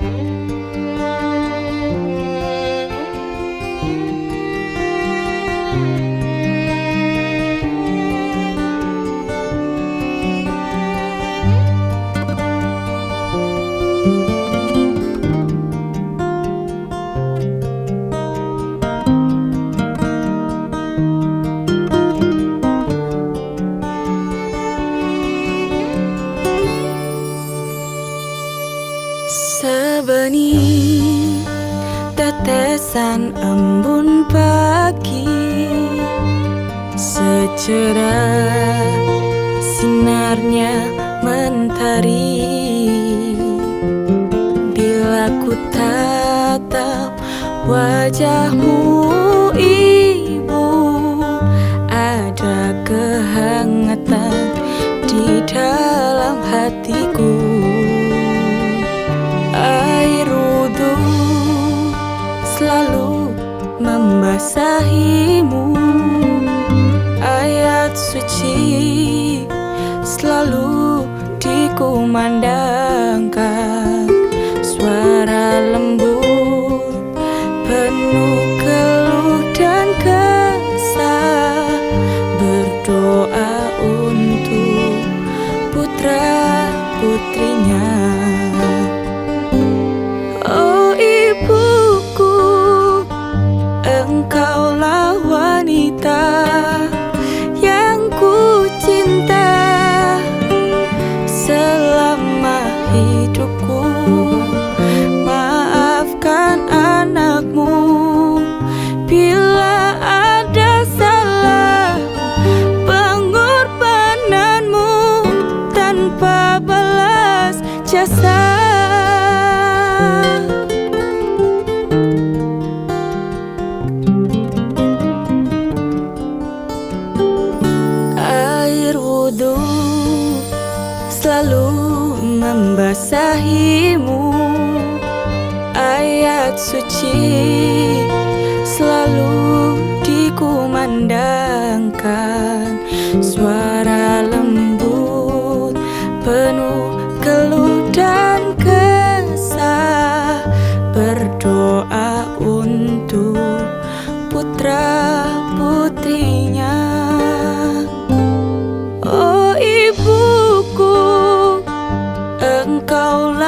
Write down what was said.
Música Sebening tetesan embun pagi. Secerah sinarnya mentari. Bila ku tatap wajahmu ibu Ada kehangatan di dalam hatiku selalu membasahimu. Ayat suci selalu dikumandangkan selalu membasahimu. Ayat suci selalu dikumandangkan. Suara lembut penuh keluh dan kesah. Berdoa untuk putra putrinya 够了。